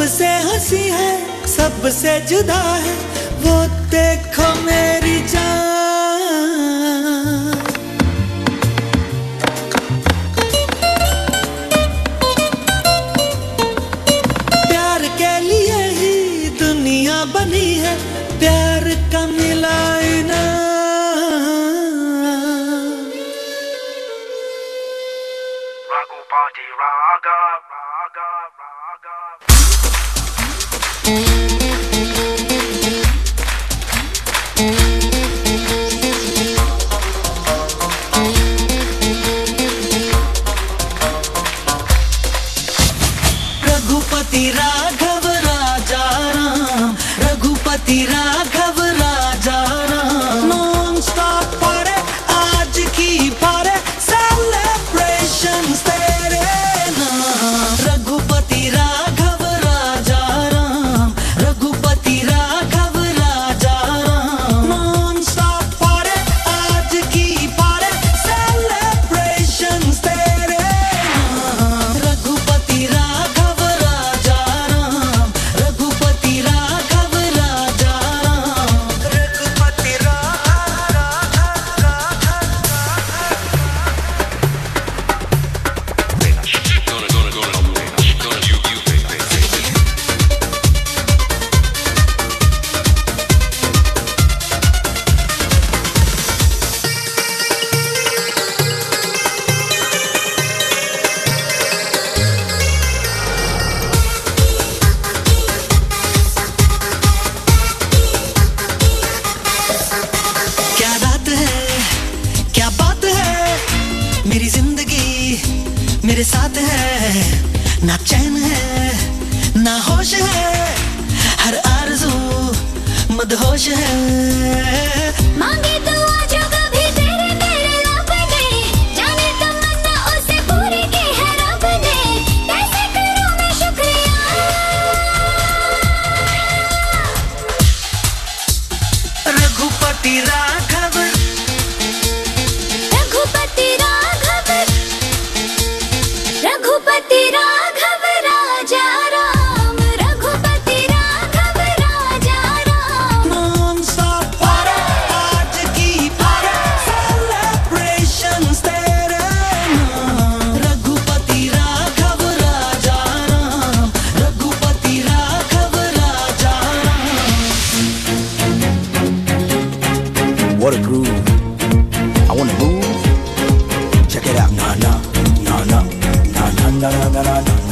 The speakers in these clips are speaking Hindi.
कैसी है, सबसे जुदा है, वो देखो मेरी जान। प्यार के लिए ही दुनिया बनी है, प्यार ना चैन है ना होश है हर आरज़ू मदहोश है। मांगे तो आजो कभी तेरे तेरे लब ने जाने तमन्ना उसे पूरी की है रब ने कैसे करूँ मैं शुक्रिया? रघुपति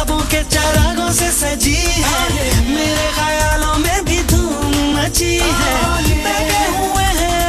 ख्वाबों के चरागों से सजी है। मेरे ख्यालों में भी धूम मची है। लगे हुए हैं